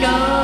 potato.